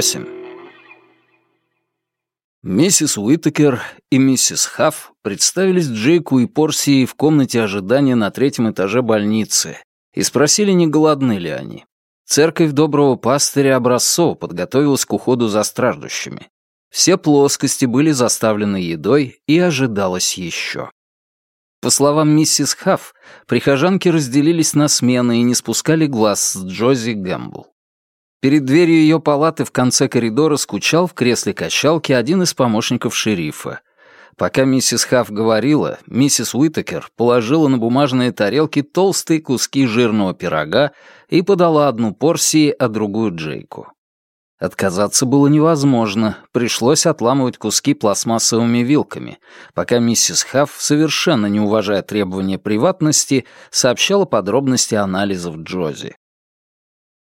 8. Миссис Уитакер и миссис Хафф представились Джейку и Порсии в комнате ожидания на третьем этаже больницы и спросили, не голодны ли они. Церковь доброго пастыря образцов подготовилась к уходу за страждущими. Все плоскости были заставлены едой и ожидалось еще. По словам миссис Хафф, прихожанки разделились на смены и не спускали глаз с Джози Гэмбл. Перед дверью ее палаты в конце коридора скучал в кресле качалки один из помощников шерифа. Пока миссис Хафф говорила, миссис Уитакер положила на бумажные тарелки толстые куски жирного пирога и подала одну порции, а другую Джейку. Отказаться было невозможно, пришлось отламывать куски пластмассовыми вилками, пока миссис Хафф, совершенно не уважая требования приватности, сообщала подробности анализов Джози.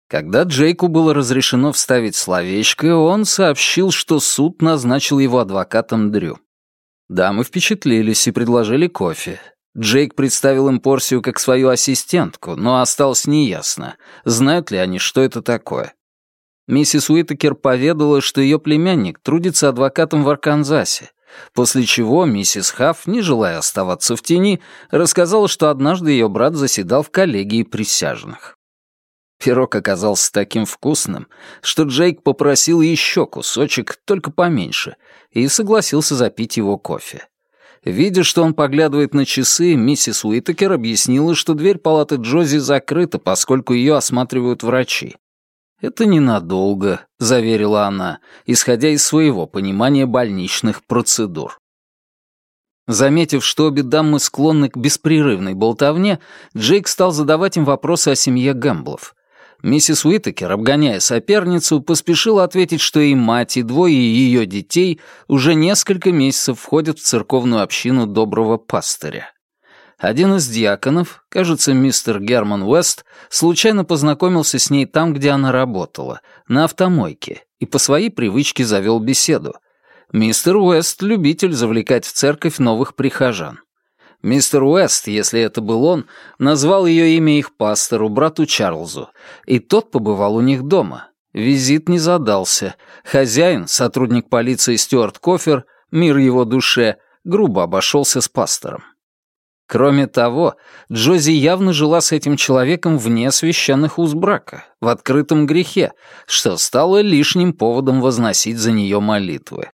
Когда Джейку было разрешено вставить словечко, он сообщил, что суд назначил его адвокатом Дрю. Дамы впечатлились и предложили кофе. Джейк представил им порцию как свою ассистентку, но осталось неясно, знают ли они, что это такое. Миссис Уитакер поведала, что ее племянник трудится адвокатом в Арканзасе, после чего миссис Хафф, не желая оставаться в тени, рассказала, что однажды ее брат заседал в коллегии присяжных. Пирог оказался таким вкусным, что Джейк попросил еще кусочек, только поменьше, и согласился запить его кофе. Видя, что он поглядывает на часы, миссис Уитакер объяснила, что дверь палаты Джози закрыта, поскольку ее осматривают врачи. «Это ненадолго», — заверила она, исходя из своего понимания больничных процедур. Заметив, что обе дамы склонны к беспрерывной болтовне, Джейк стал задавать им вопросы о семье Гэмблов. Миссис Уитакер, обгоняя соперницу, поспешила ответить, что и мать, и двое ее детей уже несколько месяцев входят в церковную общину доброго пастыря. Один из диаконов, кажется, мистер Герман Уэст, случайно познакомился с ней там, где она работала, на автомойке, и по своей привычке завел беседу. Мистер Уэст — любитель завлекать в церковь новых прихожан. Мистер Уэст, если это был он, назвал ее имя их пастору, брату Чарльзу, и тот побывал у них дома. Визит не задался. Хозяин, сотрудник полиции Стюарт Кофер, мир его душе, грубо обошелся с пастором. Кроме того, Джози явно жила с этим человеком вне священных уз брака, в открытом грехе, что стало лишним поводом возносить за нее молитвы.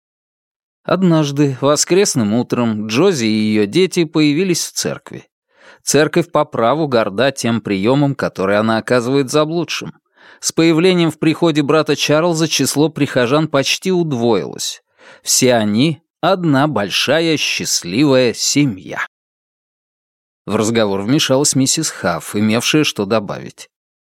Однажды, воскресным утром, Джози и ее дети появились в церкви. Церковь по праву горда тем приемом, который она оказывает заблудшим. С появлением в приходе брата Чарльза число прихожан почти удвоилось. Все они — одна большая счастливая семья. В разговор вмешалась миссис Хафф, имевшая что добавить.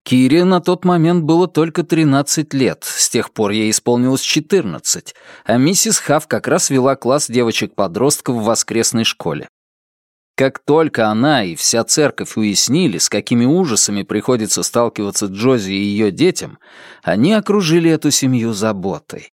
Кире на тот момент было только 13 лет, с тех пор ей исполнилось 14, а миссис Хафф как раз вела класс девочек-подростков в воскресной школе. Как только она и вся церковь уяснили, с какими ужасами приходится сталкиваться Джози и ее детям, они окружили эту семью заботой.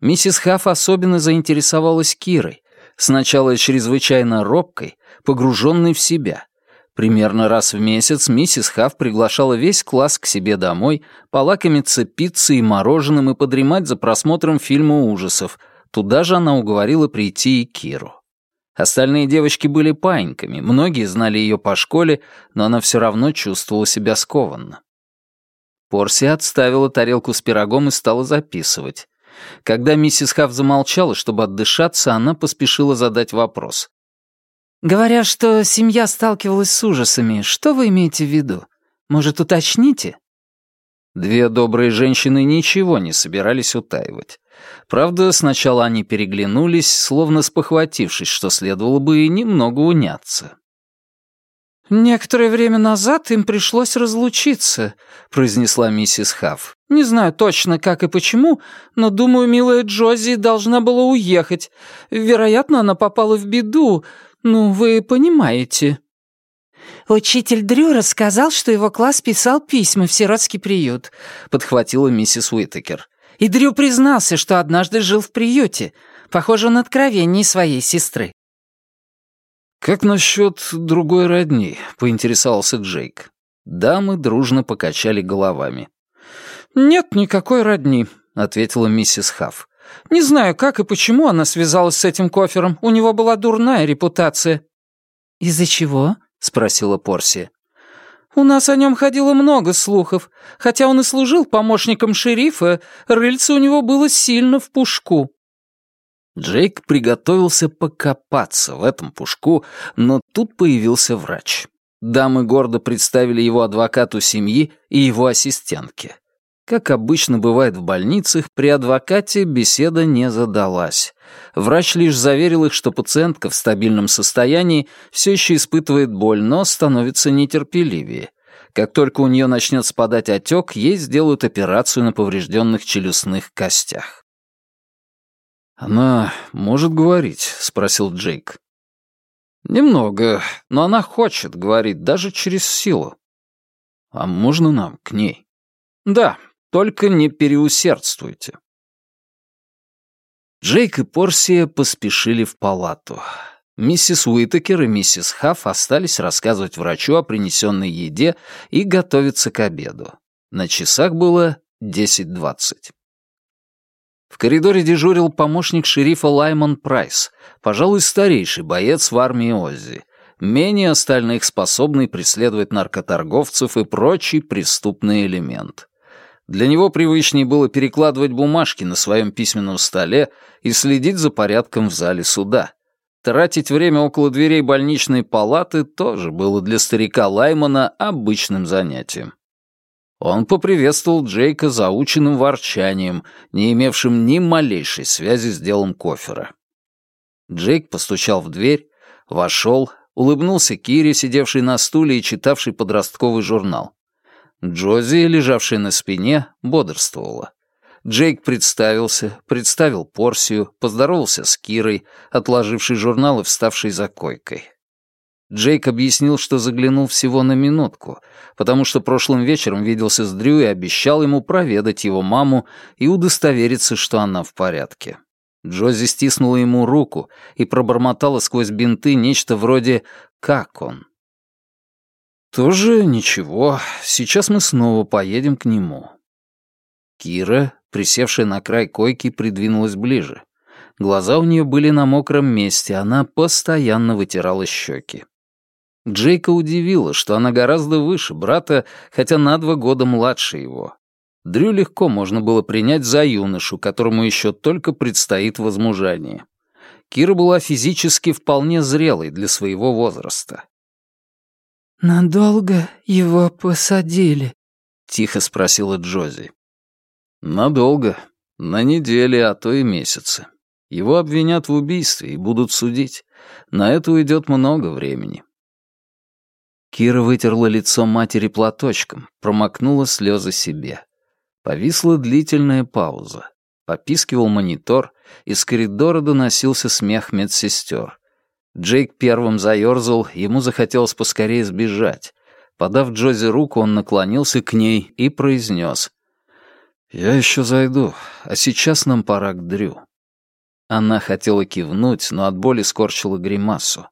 Миссис Хафф особенно заинтересовалась Кирой, сначала чрезвычайно робкой, погруженной в себя. Примерно раз в месяц миссис Хафф приглашала весь класс к себе домой, полакомиться пиццей и мороженым и подремать за просмотром фильма ужасов. Туда же она уговорила прийти и Киру. Остальные девочки были паиньками, многие знали ее по школе, но она все равно чувствовала себя скованно. Порсия отставила тарелку с пирогом и стала записывать. Когда миссис Хафф замолчала, чтобы отдышаться, она поспешила задать вопрос. «Говоря, что семья сталкивалась с ужасами, что вы имеете в виду? Может, уточните?» Две добрые женщины ничего не собирались утаивать. Правда, сначала они переглянулись, словно спохватившись, что следовало бы и немного уняться. «Некоторое время назад им пришлось разлучиться», — произнесла миссис Хафф. «Не знаю точно, как и почему, но, думаю, милая Джози должна была уехать. Вероятно, она попала в беду. Ну, вы понимаете». «Учитель Дрю рассказал, что его класс писал письма в сиротский приют», — подхватила миссис Уитакер. «И Дрю признался, что однажды жил в приюте. Похоже, он откровенней своей сестры». «Как насчет другой родни?» — поинтересовался Джейк. Дамы дружно покачали головами. «Нет никакой родни. — ответила миссис Хафф. «Не знаю, как и почему она связалась с этим кофером. У него была дурная репутация». «Из-за чего?» — спросила Порси. «У нас о нем ходило много слухов. Хотя он и служил помощником шерифа, рыльце у него было сильно в пушку». Джейк приготовился покопаться в этом пушку, но тут появился врач. Дамы гордо представили его адвокату семьи и его ассистентке. Как обычно бывает в больницах, при адвокате беседа не задалась. Врач лишь заверил их, что пациентка в стабильном состоянии все еще испытывает боль, но становится нетерпеливее. Как только у нее начнет спадать отек, ей сделают операцию на поврежденных челюстных костях. «Она может говорить?» — спросил Джейк. «Немного, но она хочет говорить, даже через силу». «А можно нам к ней?» «Да, только не переусердствуйте». Джейк и Порсия поспешили в палату. Миссис Уитакер и миссис Хафф остались рассказывать врачу о принесенной еде и готовиться к обеду. На часах было 10.20. В коридоре дежурил помощник шерифа Лаймон Прайс, пожалуй, старейший боец в армии Оззи, менее остальных способный преследовать наркоторговцев и прочий преступный элемент. Для него привычнее было перекладывать бумажки на своем письменном столе и следить за порядком в зале суда. Тратить время около дверей больничной палаты тоже было для старика Лаймана обычным занятием. Он поприветствовал Джейка заученным ворчанием, не имевшим ни малейшей связи с делом кофера. Джейк постучал в дверь, вошел, улыбнулся Кире, сидевшей на стуле и читавшей подростковый журнал. Джози, лежавшая на спине, бодрствовала. Джейк представился, представил Порсию, поздоровался с Кирой, отложившей журнал и вставшей за койкой. Джейк объяснил, что заглянул всего на минутку, потому что прошлым вечером виделся с Дрю и обещал ему проведать его маму и удостовериться, что она в порядке. Джози стиснула ему руку и пробормотала сквозь бинты нечто вроде «Как он?». «Тоже ничего, сейчас мы снова поедем к нему». Кира, присевшая на край койки, придвинулась ближе. Глаза у нее были на мокром месте, она постоянно вытирала щеки. Джейка удивило, что она гораздо выше брата, хотя на два года младше его. Дрю легко можно было принять за юношу, которому еще только предстоит возмужание. Кира была физически вполне зрелой для своего возраста. «Надолго его посадили?» — тихо спросила Джози. «Надолго. На недели, а то и месяцы. Его обвинят в убийстве и будут судить. На это уйдет много времени». Кира вытерла лицо матери платочком, промокнула слезы себе. Повисла длительная пауза. Попискивал монитор, из коридора доносился смех медсестер. Джейк первым заерзал, ему захотелось поскорее сбежать. Подав Джози руку, он наклонился к ней и произнес. «Я еще зайду, а сейчас нам пора к Дрю». Она хотела кивнуть, но от боли скорчила гримасу.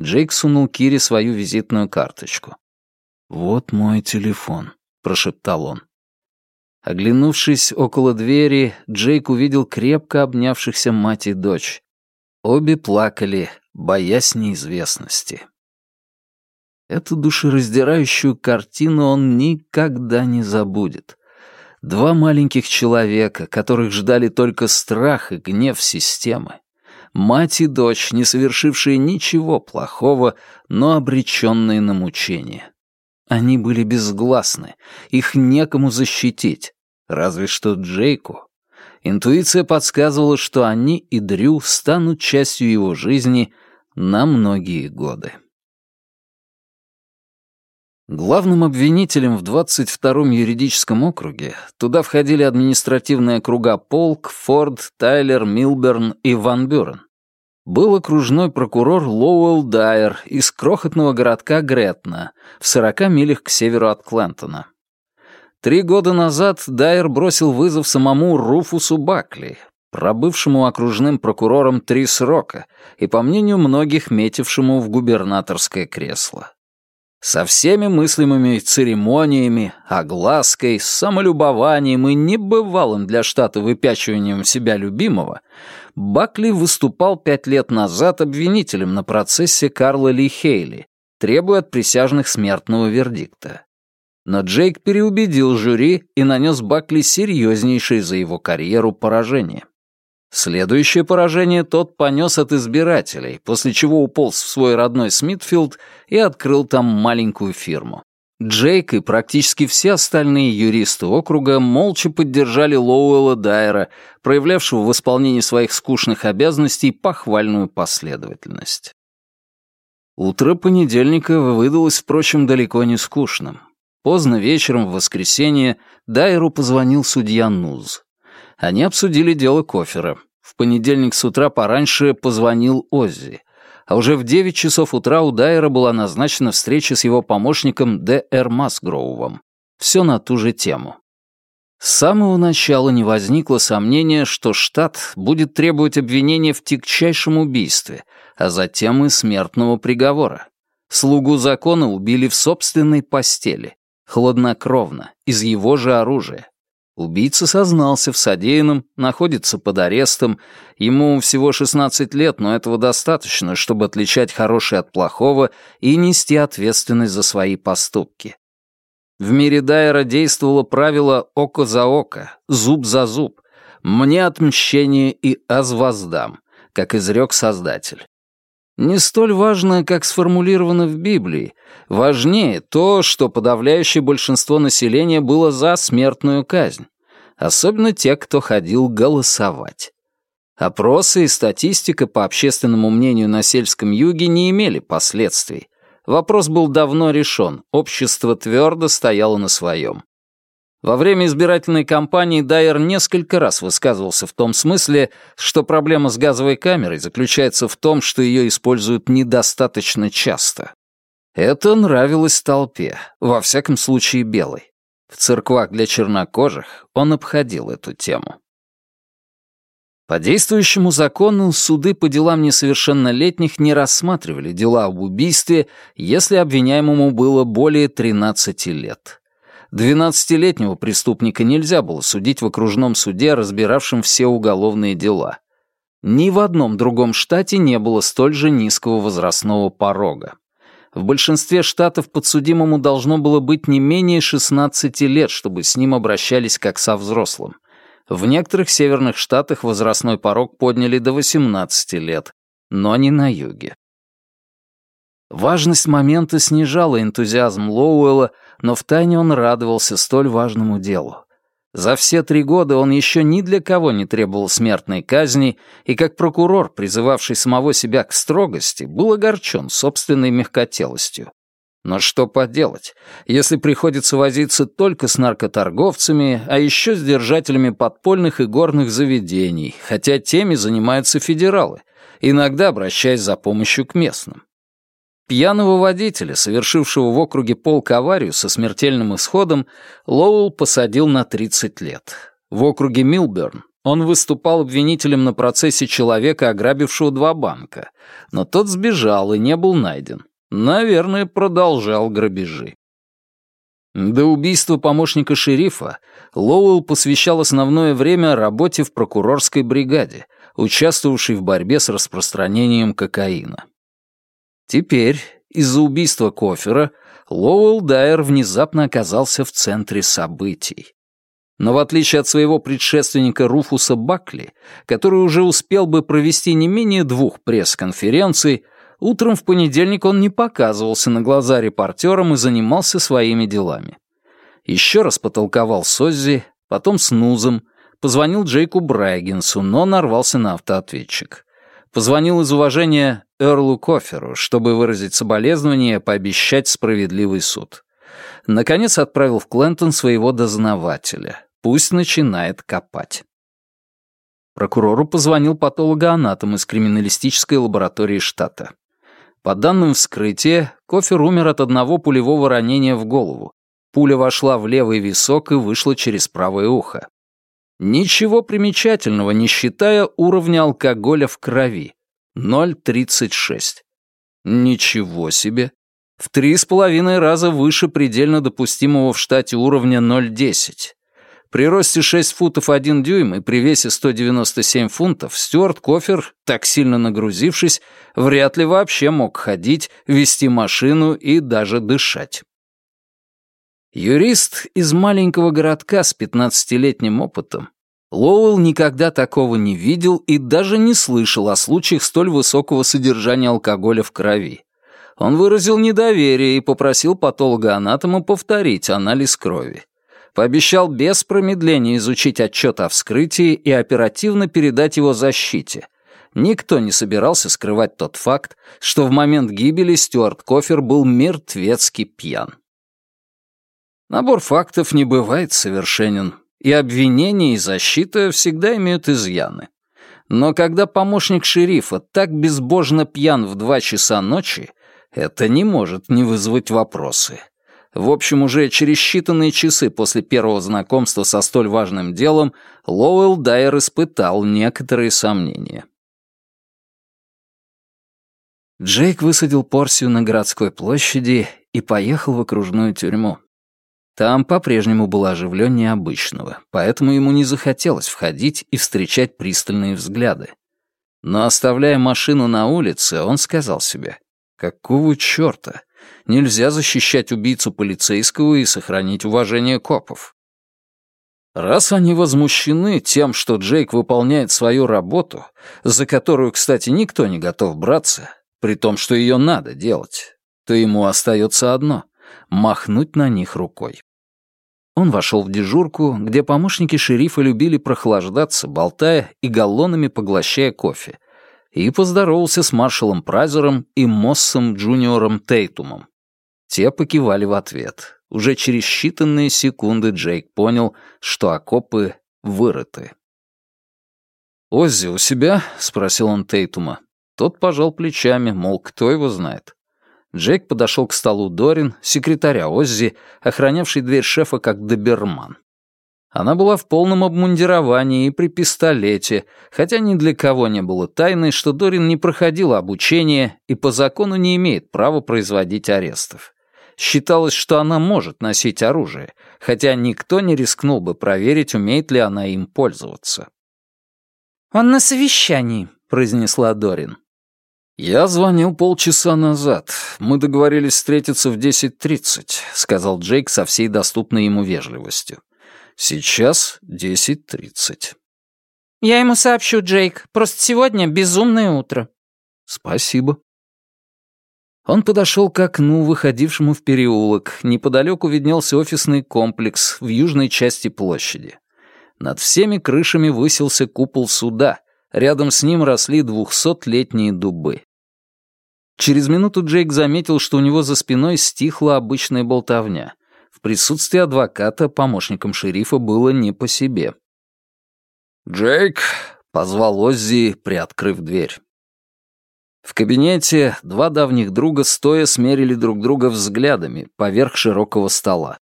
Джейк сунул Кире свою визитную карточку. «Вот мой телефон», — прошептал он. Оглянувшись около двери, Джейк увидел крепко обнявшихся мать и дочь. Обе плакали, боясь неизвестности. Эту душераздирающую картину он никогда не забудет. Два маленьких человека, которых ждали только страх и гнев системы. Мать и дочь, не совершившие ничего плохого, но обреченные на мучение. Они были безгласны, их некому защитить, разве что Джейку. Интуиция подсказывала, что они и Дрю станут частью его жизни на многие годы. Главным обвинителем в 22-м юридическом округе туда входили административные округа Полк, Форд, Тайлер, Милберн и Ван Бюрен. Был окружной прокурор Лоуэлл Дайер из крохотного городка Гретна в 40 милях к северу от Клентона. Три года назад Дайер бросил вызов самому Руфусу Бакли, пробывшему окружным прокурором три срока и, по мнению многих, метившему в губернаторское кресло. Со всеми мыслимыми церемониями, оглаской, самолюбованием и небывалым для штата выпячиванием себя любимого, Бакли выступал пять лет назад обвинителем на процессе Карла Ли Хейли, требуя от присяжных смертного вердикта. Но Джейк переубедил жюри и нанес Бакли серьезнейшее за его карьеру поражение. Следующее поражение тот понес от избирателей, после чего уполз в свой родной Смитфилд и открыл там маленькую фирму. Джейк и практически все остальные юристы округа молча поддержали Лоуэлла Дайера, проявлявшего в исполнении своих скучных обязанностей похвальную последовательность. Утро понедельника выдалось, впрочем, далеко не скучным. Поздно вечером в воскресенье Дайеру позвонил судья Нуз. Они обсудили дело Кофера. В понедельник с утра пораньше позвонил Оззи. А уже в 9 часов утра у Дайера была назначена встреча с его помощником Д.Р. Масгроувом. Все на ту же тему. С самого начала не возникло сомнения, что штат будет требовать обвинения в тягчайшем убийстве, а затем и смертного приговора. Слугу закона убили в собственной постели, хладнокровно, из его же оружия. Убийца сознался в содеянном, находится под арестом. Ему всего 16 лет, но этого достаточно, чтобы отличать хорошее от плохого и нести ответственность за свои поступки. В мире Дайера действовало правило «око за око», «зуб за зуб», «мне отмщение и аз воздам», как изрек Создатель. Не столь важно, как сформулировано в Библии. Важнее то, что подавляющее большинство населения было за смертную казнь. Особенно те, кто ходил голосовать. Опросы и статистика по общественному мнению на сельском юге не имели последствий. Вопрос был давно решен, общество твердо стояло на своем. Во время избирательной кампании Дайер несколько раз высказывался в том смысле, что проблема с газовой камерой заключается в том, что ее используют недостаточно часто. Это нравилось толпе, во всяком случае белой. В церквах для чернокожих он обходил эту тему. По действующему закону суды по делам несовершеннолетних не рассматривали дела об убийстве, если обвиняемому было более 13 лет. Двенадцатилетнего преступника нельзя было судить в окружном суде, разбиравшем все уголовные дела. Ни в одном другом штате не было столь же низкого возрастного порога. В большинстве штатов подсудимому должно было быть не менее 16 лет, чтобы с ним обращались как со взрослым. В некоторых северных штатах возрастной порог подняли до 18 лет, но не на юге. Важность момента снижала энтузиазм Лоуэлла, но втайне он радовался столь важному делу. За все три года он еще ни для кого не требовал смертной казни, и как прокурор, призывавший самого себя к строгости, был огорчен собственной мягкотелостью. Но что поделать, если приходится возиться только с наркоторговцами, а еще с держателями подпольных и горных заведений, хотя теми занимаются федералы, иногда обращаясь за помощью к местным. Пьяного водителя, совершившего в округе полк аварию со смертельным исходом, Лоуэлл посадил на 30 лет. В округе Милберн он выступал обвинителем на процессе человека, ограбившего два банка, но тот сбежал и не был найден. Наверное, продолжал грабежи. До убийства помощника шерифа Лоуэлл посвящал основное время работе в прокурорской бригаде, участвовавшей в борьбе с распространением кокаина. Теперь, из-за убийства Кофера, Лоуэлл Дайер внезапно оказался в центре событий. Но в отличие от своего предшественника Руфуса Бакли, который уже успел бы провести не менее двух пресс-конференций, утром в понедельник он не показывался на глаза репортерам и занимался своими делами. Еще раз потолковал с Оззи, потом с Нузом, позвонил Джейку Брайгенсу, но нарвался на автоответчик. Позвонил из уважения Эрлу Коферу, чтобы выразить соболезнование и пообещать справедливый суд. Наконец отправил в Клентон своего дознавателя. Пусть начинает копать. Прокурору позвонил патологоанатом из криминалистической лаборатории штата. По данным вскрытия, Кофер умер от одного пулевого ранения в голову. Пуля вошла в левый висок и вышла через правое ухо. Ничего примечательного, не считая уровня алкоголя в крови. 0,36. Ничего себе. В три с половиной раза выше предельно допустимого в штате уровня 0,10. При росте 6 футов 1 дюйм и при весе 197 фунтов Стюарт Кофер, так сильно нагрузившись, вряд ли вообще мог ходить, вести машину и даже дышать. Юрист из маленького городка с 15-летним опытом, Лоуэлл никогда такого не видел и даже не слышал о случаях столь высокого содержания алкоголя в крови. Он выразил недоверие и попросил патолога-анатома повторить анализ крови пообещал без промедления изучить отчет о вскрытии и оперативно передать его защите. Никто не собирался скрывать тот факт, что в момент гибели Стюарт Кофер был мертвецки пьян. Набор фактов не бывает совершенен, и обвинения и защита всегда имеют изъяны. Но когда помощник шерифа так безбожно пьян в два часа ночи, это не может не вызвать вопросы. В общем, уже через считанные часы после первого знакомства со столь важным делом Лоуэлл Дайер испытал некоторые сомнения. Джейк высадил Порсию на городской площади и поехал в окружную тюрьму. Там по-прежнему было оживленнее обычного, поэтому ему не захотелось входить и встречать пристальные взгляды. Но оставляя машину на улице, он сказал себе, «Какого чёрта? Нельзя защищать убийцу полицейского и сохранить уважение копов. Раз они возмущены тем, что Джейк выполняет свою работу, за которую, кстати, никто не готов браться, при том, что ее надо делать, то ему остается одно — махнуть на них рукой. Он вошел в дежурку, где помощники шерифа любили прохлаждаться, болтая и галлонами поглощая кофе, и поздоровался с маршалом Прайзером и Моссом Джуниором Тейтумом. Те покивали в ответ. Уже через считанные секунды Джейк понял, что окопы вырыты. «Оззи у себя?» — спросил он Тейтума. Тот пожал плечами, мол, кто его знает. Джейк подошел к столу Дорин, секретаря Оззи, охранявшей дверь шефа как доберман. Она была в полном обмундировании и при пистолете, хотя ни для кого не было тайной, что Дорин не проходила обучение и по закону не имеет права производить арестов. Считалось, что она может носить оружие, хотя никто не рискнул бы проверить, умеет ли она им пользоваться. «Он на совещании», — произнесла Дорин. «Я звонил полчаса назад. Мы договорились встретиться в 10.30», — сказал Джейк со всей доступной ему вежливостью. «Сейчас 10.30». «Я ему сообщу, Джейк. Просто сегодня безумное утро». «Спасибо». Он подошел к окну, выходившему в переулок. Неподалеку виднелся офисный комплекс в южной части площади. Над всеми крышами высился купол суда. Рядом с ним росли двухсотлетние дубы. Через минуту Джейк заметил, что у него за спиной стихла обычная болтовня. В присутствии адвоката помощником шерифа было не по себе. «Джейк», — позвал Оззи, приоткрыв дверь. В кабинете два давних друга стоя смерили друг друга взглядами поверх широкого стола.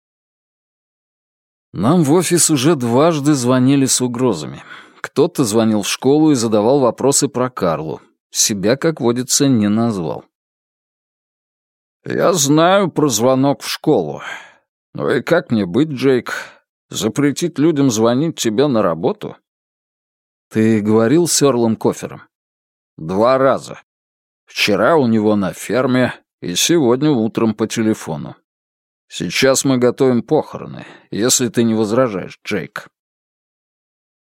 Нам в офис уже дважды звонили с угрозами. Кто-то звонил в школу и задавал вопросы про Карлу. Себя, как водится, не назвал. «Я знаю про звонок в школу. Ну и как мне быть, Джейк? Запретить людям звонить тебе на работу?» «Ты говорил с Эрлом Кофером?» «Два раза. Вчера у него на ферме и сегодня утром по телефону. Сейчас мы готовим похороны, если ты не возражаешь, Джейк.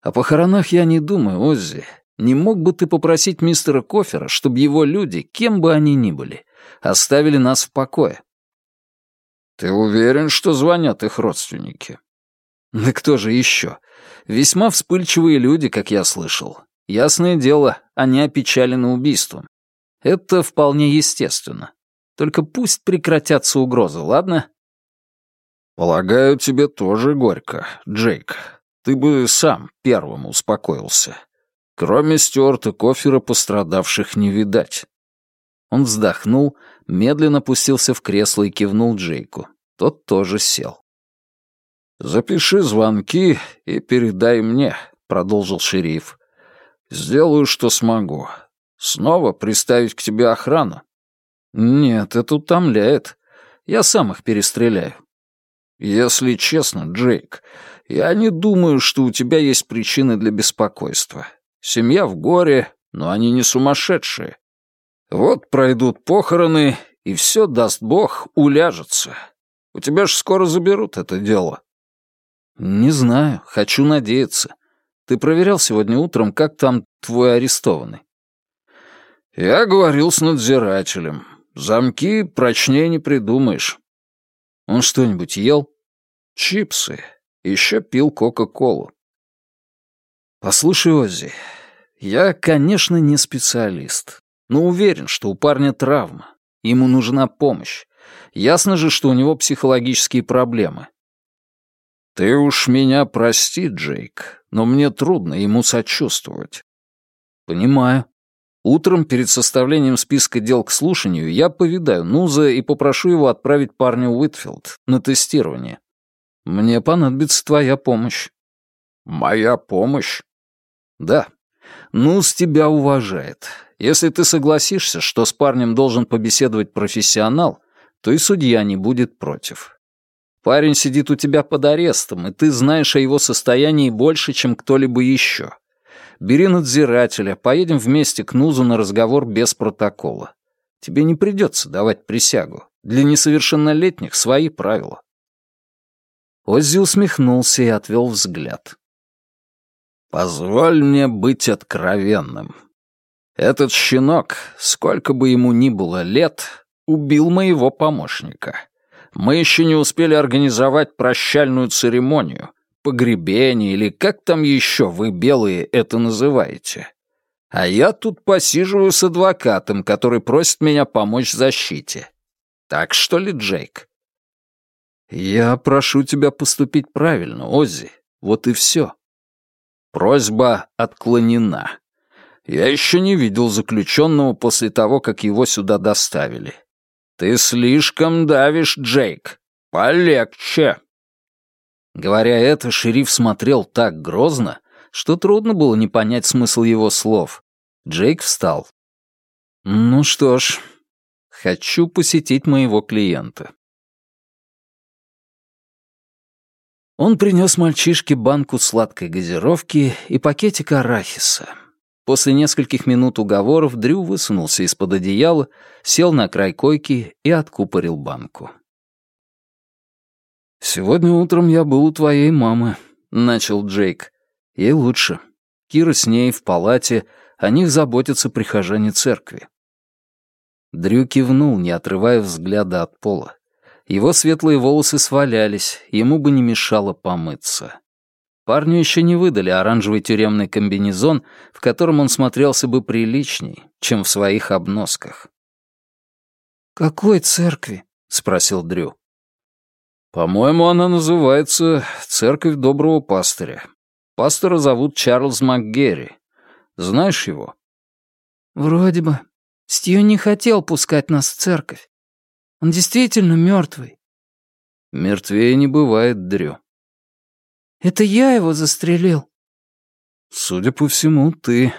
О похоронах я не думаю, Оззи. Не мог бы ты попросить мистера Кофера, чтобы его люди, кем бы они ни были, оставили нас в покое? Ты уверен, что звонят их родственники? Да кто же еще? Весьма вспыльчивые люди, как я слышал. Ясное дело, они опечалены убийством. Это вполне естественно. Только пусть прекратятся угрозы, ладно? Полагаю, тебе тоже горько, Джейк. Ты бы сам первым успокоился. Кроме Стюарта Кофера пострадавших не видать. Он вздохнул, медленно опустился в кресло и кивнул Джейку. Тот тоже сел. «Запиши звонки и передай мне», — продолжил шериф. «Сделаю, что смогу. Снова приставить к тебе охрану? Нет, это утомляет. Я сам их перестреляю. Если честно, Джейк, я не думаю, что у тебя есть причины для беспокойства. Семья в горе, но они не сумасшедшие. Вот пройдут похороны, и все, даст бог, уляжется. У тебя ж скоро заберут это дело. Не знаю, хочу надеяться. Ты проверял сегодня утром, как там твой арестованный? Я говорил с надзирателем. Замки прочнее не придумаешь. Он что-нибудь ел? Чипсы. Еще пил Кока-Колу. Послушай, Оззи, я, конечно, не специалист, но уверен, что у парня травма. Ему нужна помощь. Ясно же, что у него психологические проблемы. Ты уж меня прости, Джейк, но мне трудно ему сочувствовать. Понимаю. Утром перед составлением списка дел к слушанию я повидаю Нуза и попрошу его отправить парня Уитфилд на тестирование. Мне понадобится твоя помощь. Моя помощь? Да. Нуз тебя уважает. Если ты согласишься, что с парнем должен побеседовать профессионал, то и судья не будет против. Парень сидит у тебя под арестом, и ты знаешь о его состоянии больше, чем кто-либо еще. Бери надзирателя, поедем вместе к Нузу на разговор без протокола. Тебе не придется давать присягу. Для несовершеннолетних свои правила». Оззи усмехнулся и отвел взгляд. «Позволь мне быть откровенным. Этот щенок, сколько бы ему ни было лет, убил моего помощника. Мы еще не успели организовать прощальную церемонию, погребение или как там еще вы, белые, это называете. А я тут посиживаю с адвокатом, который просит меня помочь в защите. Так что ли, Джейк? Я прошу тебя поступить правильно, Оззи. Вот и все. Просьба отклонена. Я еще не видел заключенного после того, как его сюда доставили. Ты слишком давишь, Джейк. Полегче. Говоря это, шериф смотрел так грозно, что трудно было не понять смысл его слов. Джейк встал. «Ну что ж, хочу посетить моего клиента». Он принес мальчишке банку сладкой газировки и пакетик арахиса. После нескольких минут уговоров Дрю высунулся из-под одеяла, сел на край койки и откупорил банку. «Сегодня утром я был у твоей мамы», — начал Джейк. «Ей лучше. Кира с ней в палате, о них заботятся прихожане церкви». Дрю кивнул, не отрывая взгляда от пола. Его светлые волосы свалялись, ему бы не мешало помыться. Парню еще не выдали оранжевый тюремный комбинезон, в котором он смотрелся бы приличней, чем в своих обносках. «Какой церкви?» — спросил Дрю. По-моему, она называется «Церковь доброго пастыря». Пастора зовут Чарльз МакГерри. Знаешь его? Вроде бы. Стью не хотел пускать нас в церковь. Он действительно мертвый. Мертвее не бывает, Дрю. Это я его застрелил. Судя по всему, ты.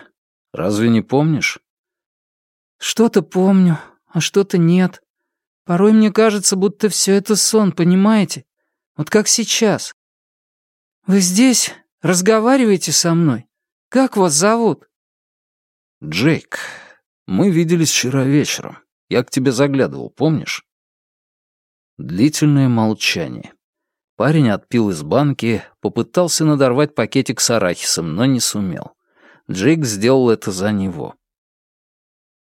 Разве не помнишь? Что-то помню, а что-то нет. Порой мне кажется, будто все это сон, понимаете? Вот как сейчас. Вы здесь разговариваете со мной? Как вас зовут? Джейк. Мы виделись вчера вечером. Я к тебе заглядывал, помнишь? Длительное молчание. Парень отпил из банки, попытался надорвать пакетик с арахисом, но не сумел. Джейк сделал это за него.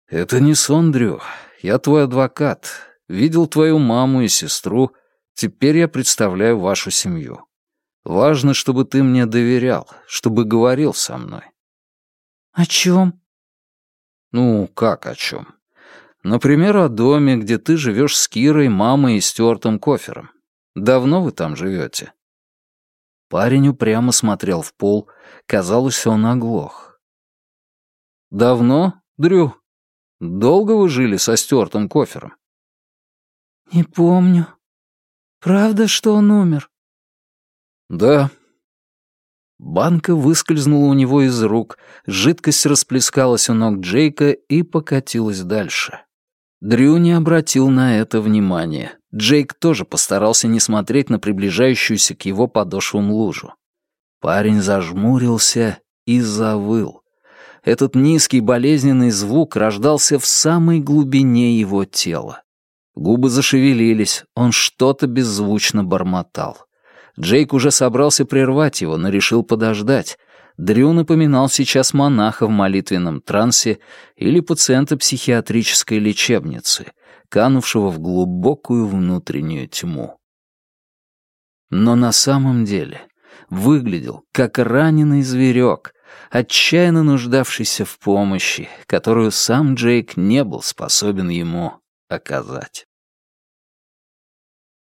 «Это не сон, Дрю. Я твой адвокат. Видел твою маму и сестру. Теперь я представляю вашу семью. Важно, чтобы ты мне доверял, чтобы говорил со мной». «О чем?» «Ну, как о чем? Например, о доме, где ты живешь с Кирой, мамой и Стюартом Кофером. Давно вы там живете?» Парень упрямо смотрел в пол. Казалось, он оглох. «Давно, Дрю? Долго вы жили со Стюартом Кофером?» «Не помню. Правда, что он умер?» «Да». Банка выскользнула у него из рук, жидкость расплескалась у ног Джейка и покатилась дальше. Дрю не обратил на это внимания. Джейк тоже постарался не смотреть на приближающуюся к его подошвам лужу. Парень зажмурился и завыл. Этот низкий болезненный звук рождался в самой глубине его тела. Губы зашевелились, он что-то беззвучно бормотал. Джейк уже собрался прервать его, но решил подождать. Дрю напоминал сейчас монаха в молитвенном трансе или пациента психиатрической лечебницы, канувшего в глубокую внутреннюю тьму. Но на самом деле выглядел как раненый зверек, отчаянно нуждавшийся в помощи, которую сам Джейк не был способен ему оказать.